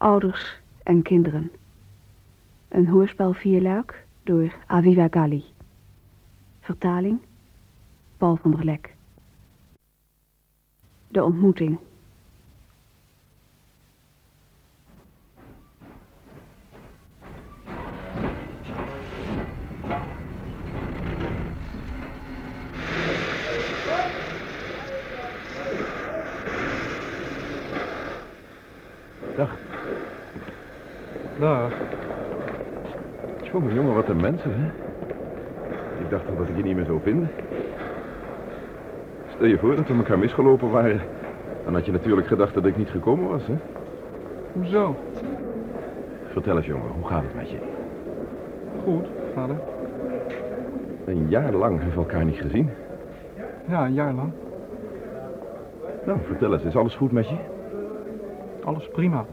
Ouders en kinderen. Een hoorspel vierluik door Aviva Gali. Vertaling Paul van der Lek. De ontmoeting. Dag. Jongen, jongen, wat een mensen, hè? Ik dacht al dat ik je niet meer zou vinden. Stel je voor dat we elkaar misgelopen waren. Dan had je natuurlijk gedacht dat ik niet gekomen was, hè? Hoezo? Vertel eens, jongen, hoe gaat het met je? Goed, vader. Een jaar lang hebben we elkaar niet gezien. Ja, een jaar lang. Nou, vertel eens, is alles goed met je? Alles prima.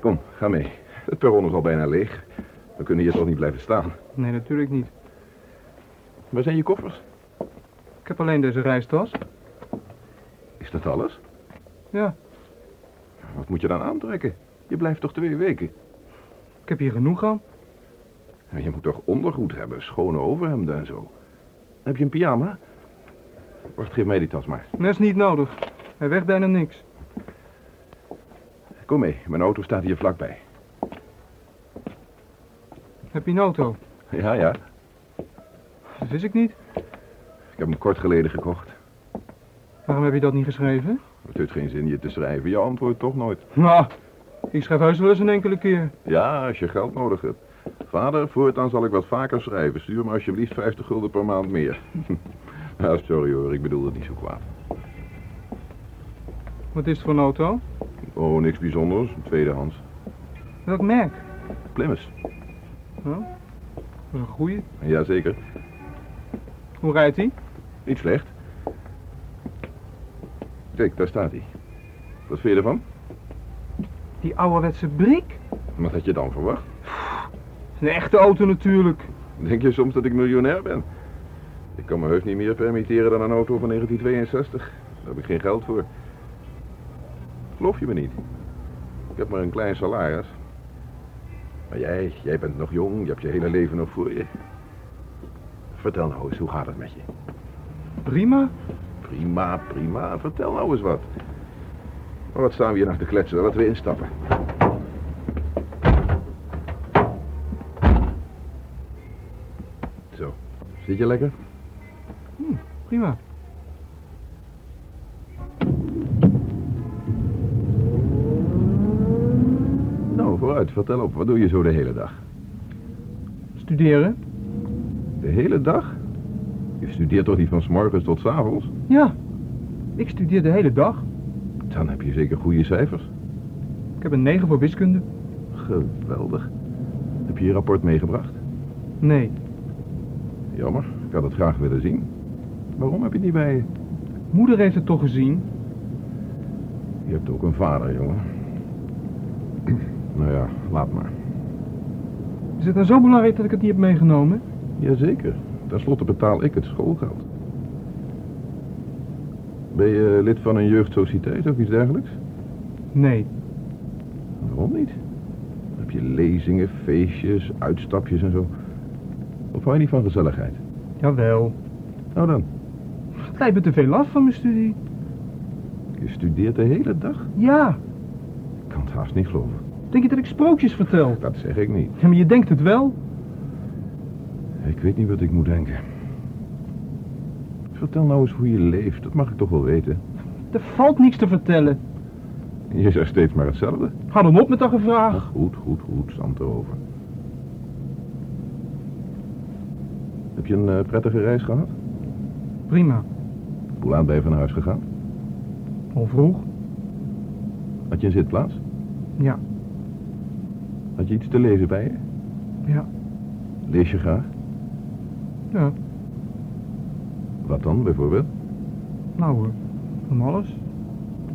Kom, ga mee. Het perron is al bijna leeg. We kunnen hier toch niet blijven staan. Nee, natuurlijk niet. Waar zijn je koffers? Ik heb alleen deze reistas. Is dat alles? Ja, Wat moet je dan aantrekken? Je blijft toch twee weken? ik heb hier genoeg aan. Je moet toch ondergoed hebben, schone overhemden en zo. Heb je een pyjama? Wacht, geef mij die tas maar. Dat is niet nodig. Hij weegt bijna niks. Kom mee, mijn auto staat hier vlakbij. Heb je een auto? Ja, ja. Dat wist ik niet. Ik heb hem kort geleden gekocht. Waarom heb je dat niet geschreven? Het heeft geen zin je te schrijven. Je antwoordt toch nooit. Nou, ik schrijf heus wel eens een enkele keer. Ja, als je geld nodig hebt. Vader, voortaan zal ik wat vaker schrijven. Stuur me alsjeblieft 50 gulden per maand meer. nou, sorry hoor, ik bedoel het niet zo kwaad. Wat is het voor een auto? Oh, niks bijzonders. Tweedehands. Welk merk? Plymouth. Oh, dat is een goeie. Jazeker. Hoe rijdt hij? Niet slecht. Kijk, daar staat hij. Wat vind je ervan? Die ouderwetse brik? Wat had je dan verwacht? Een echte auto natuurlijk. Denk je soms dat ik miljonair ben? Ik kan me heus niet meer permitteren dan een auto van 1962. Daar heb ik geen geld voor. Geloof je me niet? Ik heb maar een klein salaris. Maar jij, jij bent nog jong, je hebt je hele leven nog voor je. Vertel nou eens, hoe gaat het met je? Prima. Prima, prima. Vertel nou eens wat. Maar wat staan we hier nog te kletsen? Laten we instappen. Zo, zit je lekker? Prima. Vertel op. Wat doe je zo de hele dag? Studeren? De hele dag? Je studeert toch niet van 's morgens tot 's avonds? Ja. Ik studeer de hele dag. Dan heb je zeker goede cijfers. Ik heb een 9 voor wiskunde. Geweldig. Heb je je rapport meegebracht? Nee. Jammer, ik had het graag willen zien. Waarom heb je het niet bij je? Moeder heeft het toch gezien? Je hebt ook een vader, jongen. Nou ja, laat maar. Is het nou zo belangrijk dat ik het niet heb meegenomen? Jazeker. Ten slotte betaal ik het schoolgeld. Ben je lid van een jeugdsociëteit of iets dergelijks? Nee. Waarom niet? Heb je lezingen, feestjes, uitstapjes en zo? Of hou je niet van gezelligheid? Jawel. Nou dan, Het lijkt me te veel af van mijn studie. je studeert de hele dag? Ja. Ik kan het haast niet geloven. Denk je dat ik sprookjes vertel? Dat zeg ik niet. Ja, maar je denkt het wel. Ik weet niet wat ik moet denken. Vertel nou eens hoe je leeft, dat mag ik toch wel weten. Er valt niks te vertellen. Je zegt steeds maar hetzelfde. Hou dan op met dat gevraag. Goed, goed, goed, zand erover. Heb je een eh, prettige reis gehad? Prima. Hoe laat ben je van huis gegaan? Al vroeg? Had je een zitplaats? Ja. Had je iets te lezen bij je? Ja. Lees je graag? Ja. Wat dan, bijvoorbeeld? Nou. Van alles.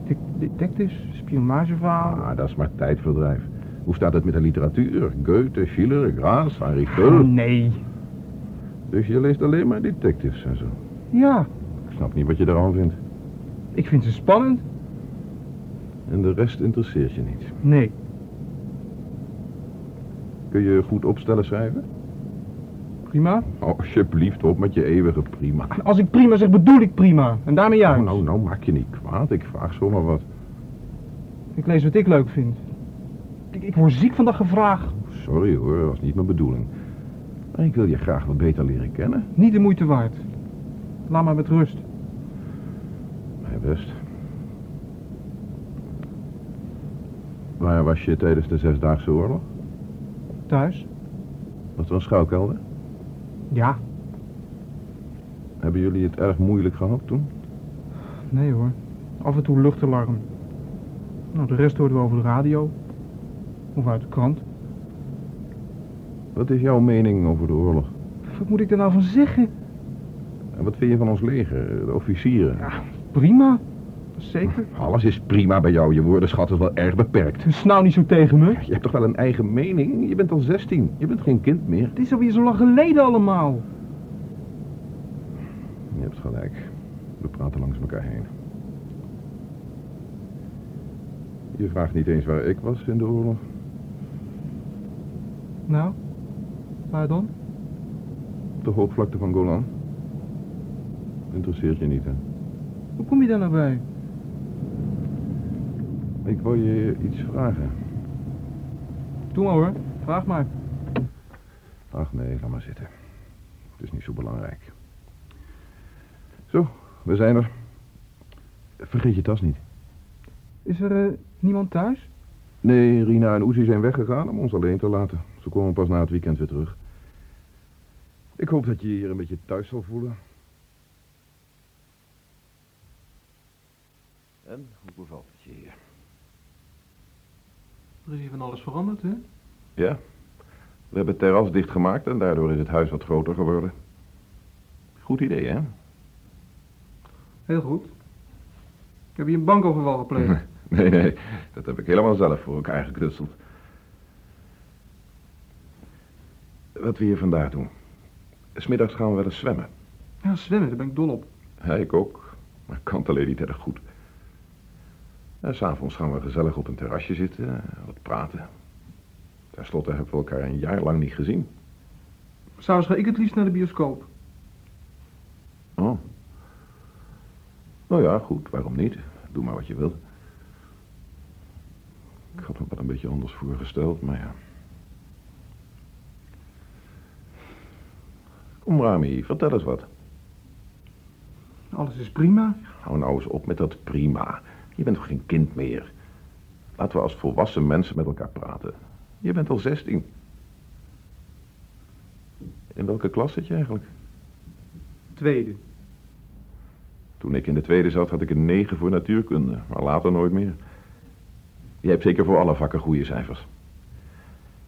Det- Detectives, spionageverhalen. Ah, dat is maar tijdverdrijf. Hoe staat het met de literatuur? Goethe, Schiller, Graas, Henri Geul. nee. Dus je leest alleen maar detectives en zo. Ja. Ik snap niet wat je eraan vindt. Ik vind ze spannend. En de rest interesseert je niet. Nee. Kun je goed opstellen schrijven? Prima. Oh, alsjeblieft, op met je eeuwige prima. Als ik prima zeg, bedoel ik prima. En daarmee juist. Nou, nou, nou, maak je niet kwaad. Ik vraag zomaar wat. Ik lees wat ik leuk vind. Ik, ik word ziek van dat gevraag. Sorry hoor, dat was niet mijn bedoeling. Maar ik wil je graag wat beter leren kennen. Niet de moeite waard. Laat maar met rust. Mijn best. Waar was je tijdens de Zesdaagse Oorlog? Thuis? Was er een schouwkelder? Ja. Hebben jullie het erg moeilijk gehad toen? Nee hoor. Af en toe luchtalarm. Nou, de rest hoorden we over de radio. Of uit de krant. Wat is jouw mening over de oorlog? Wat moet ik er nou van zeggen? En wat vind je van ons leger, de officieren? Ja, prima. Zeker. Alles is prima bij jou. Je woordenschat is wel erg beperkt. Snauw niet zo tegen me. Je hebt toch wel een eigen mening? Je bent al 16. Je bent geen kind meer. Het is alweer zo lang geleden allemaal. Je hebt gelijk. We praten langs elkaar heen. Je vraagt niet eens waar ik was in de oorlog. Nou, waar dan? Op de hoogvlakte van Golan. Interesseert je niet, hè? Hoe kom je daar nou bij? Ik wil je iets vragen. Doe maar hoor, vraag maar. Ach nee, ga maar zitten. Het is niet zo belangrijk. Zo, we zijn er. Vergeet je tas niet. Is er eh, niemand thuis? Nee, Rina en Oezie zijn weggegaan om ons alleen te laten. Ze komen pas na het weekend weer terug. Ik hoop dat je je hier een beetje thuis zal voelen. En, hoe bevalt het je hier? Er is hier van alles veranderd, hè? Ja, we hebben het terras dichtgemaakt en daardoor is het huis wat groter geworden. Goed idee, hè? Heel goed. Ik heb hier een bankoverval gepleegd. Nee, nee, dat heb ik helemaal zelf voor elkaar geknutseld. Wat we hier vandaag doen. Smiddags gaan we wel eens zwemmen. ja, zwemmen, daar ben ik dol op. Ja, ik ook. Maar ik kan het alleen niet erg goed. En s'avonds gaan we gezellig op een terrasje zitten, eh, wat praten. Ten slotte hebben we elkaar een jaar lang niet gezien. S'avonds ga ik het liefst naar de bioscoop. Oh. Nou ja, goed, waarom niet? Doe maar wat je wilt. Ik had me wel een beetje anders voorgesteld, maar ja. Kom, Rami, vertel eens wat. Alles is prima. Hou nou eens op met dat prima. Je bent toch geen kind meer? Laten we als volwassen mensen met elkaar praten. Je bent al 16. In welke klas zit je eigenlijk? Tweede. Toen ik in de tweede zat, had ik een 9 voor natuurkunde, maar later nooit meer. Je hebt zeker voor alle vakken goede cijfers.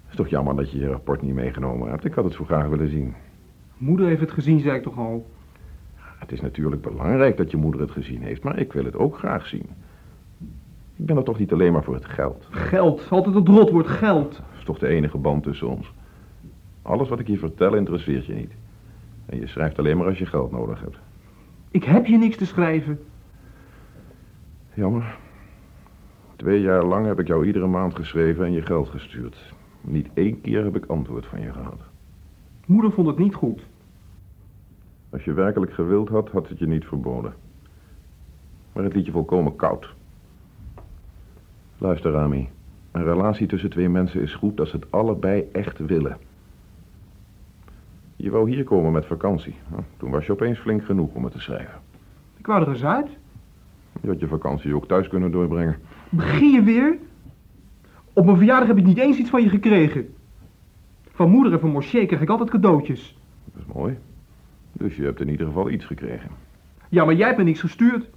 Het is toch jammer dat je je rapport niet meegenomen hebt. Ik had het zo graag willen zien. Moeder heeft het gezien, zei ik toch al. Het is natuurlijk belangrijk dat je moeder het gezien heeft, maar ik wil het ook graag zien. Ik ben er toch niet alleen maar voor het geld. Geld. Altijd het rotwoord geld. Dat is toch de enige band tussen ons. Alles wat ik je vertel interesseert je niet. En je schrijft alleen maar als je geld nodig hebt. Ik heb je niks te schrijven. Jammer. Twee jaar lang heb ik jou iedere maand geschreven en je geld gestuurd. Niet één keer heb ik antwoord van je gehad. Moeder vond het niet goed. Als je werkelijk gewild had, had het je niet verboden. Maar het liet je volkomen koud. Luister, Rami. Een relatie tussen twee mensen is goed als ze het allebei echt willen. Je wou hier komen met vakantie. Nou, Toen was je opeens flink genoeg om het te schrijven. Ik wou er eens uit. Je had je vakantie ook thuis kunnen doorbrengen. Begin je weer? Op mijn verjaardag heb ik niet eens iets van je gekregen. Van moeder en van Moshe kreeg ik altijd cadeautjes. Dat is mooi. Dus je hebt in ieder geval iets gekregen. Ja, maar jij hebt me niks gestuurd.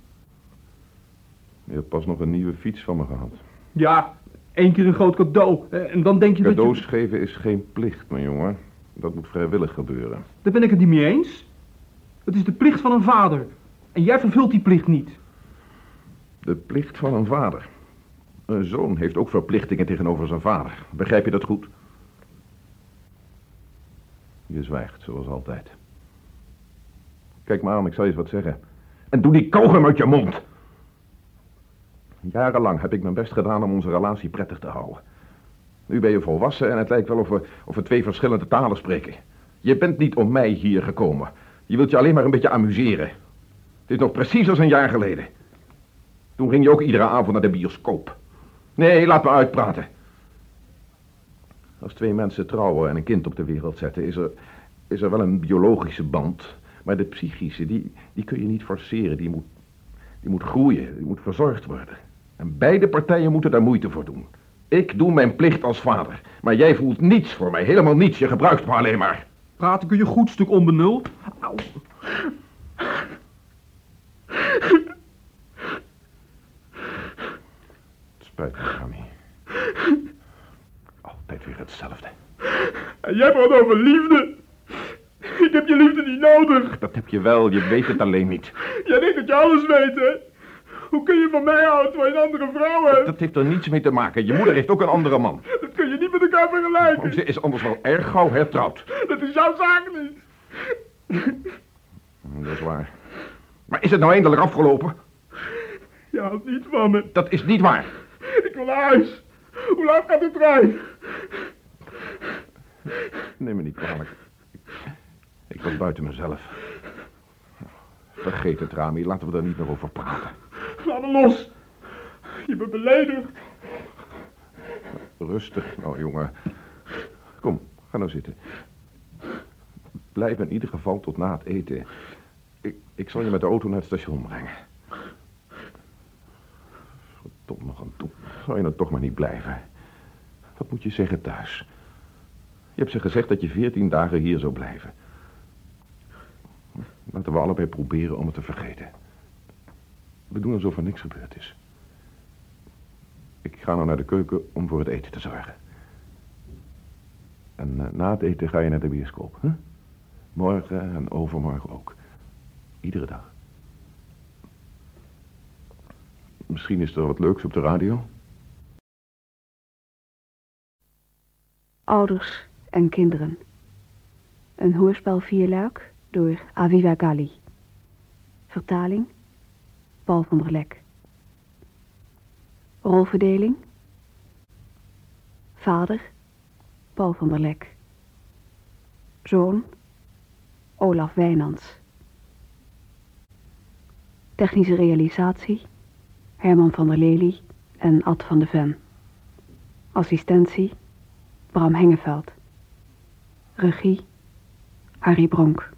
Je hebt pas nog een nieuwe fiets van me gehad. Ja, één keer een groot cadeau. eh, En dan denk je Cadeaus dat je... geven is geen plicht, mijn jongen. Dat moet vrijwillig gebeuren. Daar ben ik het niet mee eens. Het is de plicht van een vader. En jij vervult die plicht niet. De plicht van een vader. Een zoon heeft ook verplichtingen tegenover zijn vader. Begrijp je dat goed? Je zwijgt, zoals altijd. Kijk maar aan, ik zal je eens wat zeggen. En doe die kogem uit je mond. Jarenlang heb ik mijn best gedaan om onze relatie prettig te houden. Nu ben je volwassen en het lijkt wel of we, of we twee verschillende talen spreken. Je bent niet om mij hier gekomen. Je wilt je alleen maar een beetje amuseren. Het is nog precies als een jaar geleden. Toen ging je ook iedere avond naar de bioscoop. Nee, laat me uitpraten. Als twee mensen trouwen en een kind op de wereld zetten, is er, is er wel een biologische band. Maar de psychische, die, die kun je niet forceren. Die moet, die moet groeien, die moet verzorgd worden. En beide partijen moeten daar moeite voor doen. Ik doe mijn plicht als vader. Maar jij voelt niets voor mij, helemaal niets. Je gebruikt me alleen maar. Praten kun je goed, stuk onbenul. Au. Het spijt me, Rami. Altijd weer hetzelfde. En jij praat over liefde. Ik heb je liefde niet nodig. Dat heb je wel, je weet het alleen niet. Jij denkt dat je alles weet, hè? Hoe kun je van mij houden terwijl je een andere vrouw hebt? Dat heeft er niets mee te maken. Je moeder heeft ook een andere man. Dat kun je niet met elkaar vergelijken. Ze is anders wel erg gauw hertrouwd. Dat is jouw zaak niet. Dat is waar. Maar is het nou eindelijk afgelopen? Je houdt niet van me. Dat is niet waar. Ik wil naar huis. Hoe laat gaat de trein? Neem me niet kwalijk. Ik, ik was buiten mezelf. Vergeet het, Rami. Laten we er niet meer over praten. Laat los. Je bent beledigd. Rustig, nou jongen. Kom, ga nou zitten. Blijf in ieder geval tot na het eten. Ik, ik zal je met de auto naar het station brengen. Verdomd nog aan toe. Zou je nou toch maar niet blijven? Wat moet je zeggen thuis? Je hebt ze gezegd dat je veertien dagen hier zou blijven. Laten we allebei proberen om het te vergeten. We doen alsof er niks gebeurd is. Ik ga nou naar de keuken om voor het eten te zorgen. En eh, na het eten ga je naar de bioscoop, hè? Morgen en overmorgen ook. Iedere dag. Misschien is er wat leuks op de radio. Ouders en kinderen. Een hoorspel vierluik door Aviva Gali. Vertaling Paul van der Lek. Rolverdeling Vader Paul van der Lek. Zoon Olaf Wijnands. Technische realisatie Herman van der Lely en Ad van de Ven. Assistentie Bram Hengeveld. Regie Harry Bronk.